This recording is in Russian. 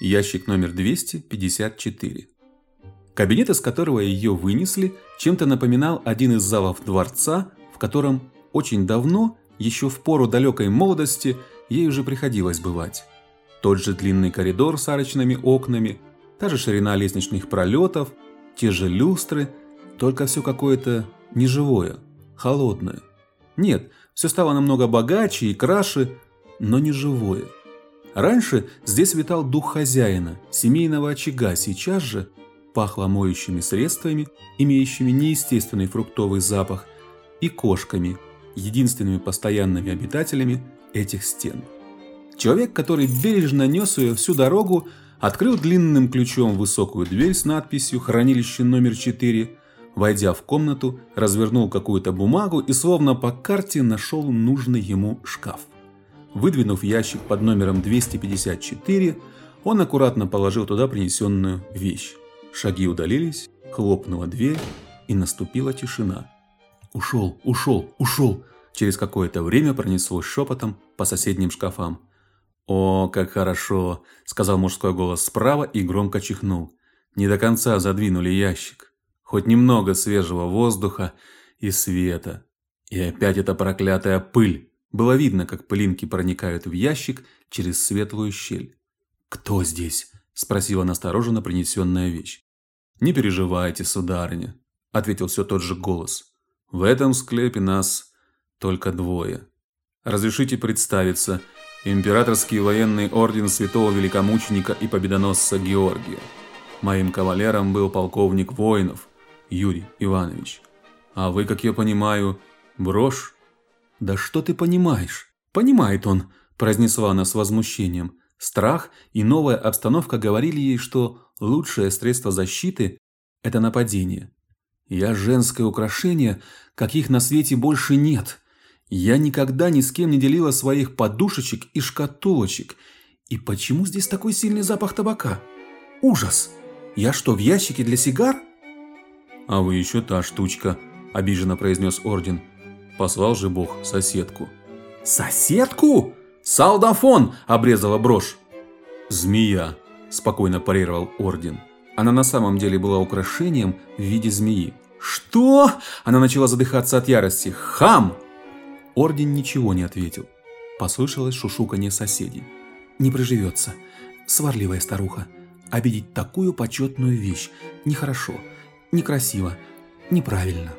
ящик номер 254. Кабинет, из которого ее вынесли, чем-то напоминал один из залов дворца, в котором очень давно, еще в пору далекой молодости, ей уже приходилось бывать. Тот же длинный коридор с арочными окнами, та же ширина лестничных пролетов, те же люстры, только все какое-то неживое, холодное. Нет, все стало намного богаче и краше, но не живое. Раньше здесь витал дух хозяина, семейного очага, сейчас же пахло моющими средствами, имеющими неестественный фруктовый запах, и кошками, единственными постоянными обитателями этих стен. Человек, который бережно нес ее всю дорогу, открыл длинным ключом высокую дверь с надписью «Хранилище номер 4», войдя в комнату, развернул какую-то бумагу и словно по карте нашел нужный ему шкаф. Выдвинув ящик под номером 254, он аккуратно положил туда принесенную вещь. Шаги удалились, хлопнула дверь и наступила тишина. «Ушел, ушел, ушел!» Через какое-то время пронеслось шепотом по соседним шкафам. «О, как хорошо!» – сказал мужской голос справа и громко чихнул. «Не до конца задвинули ящик. Хоть немного свежего воздуха и света. И опять эта проклятая пыль!» Было видно, как пылинки проникают в ящик через светлую щель. «Кто здесь?» – спросила настороженно принесенная вещь. «Не переживайте, сударыня», – ответил все тот же голос. «В этом склепе нас только двое. Разрешите представиться – Императорский военный орден святого великомученика и победоносца Георгия. Моим кавалером был полковник воинов Юрий Иванович. А вы, как я понимаю, брошь?» «Да что ты понимаешь?» «Понимает он», – произнесла она с возмущением. Страх и новая обстановка говорили ей, что лучшее средство защиты – это нападение. «Я женское украшение, каких на свете больше нет. Я никогда ни с кем не делила своих подушечек и шкатулочек. И почему здесь такой сильный запах табака? Ужас! Я что, в ящике для сигар?» «А вы еще та штучка», – обиженно произнес Орден. Послал же Бог соседку. «Соседку? Салдафон!» – обрезала брошь. «Змея», – спокойно парировал Орден. Она на самом деле была украшением в виде змеи. «Что?» – она начала задыхаться от ярости. «Хам!» Орден ничего не ответил. Послышалось шушуканье соседей. «Не приживется. Сварливая старуха. Обидеть такую почетную вещь. Нехорошо, некрасиво, неправильно».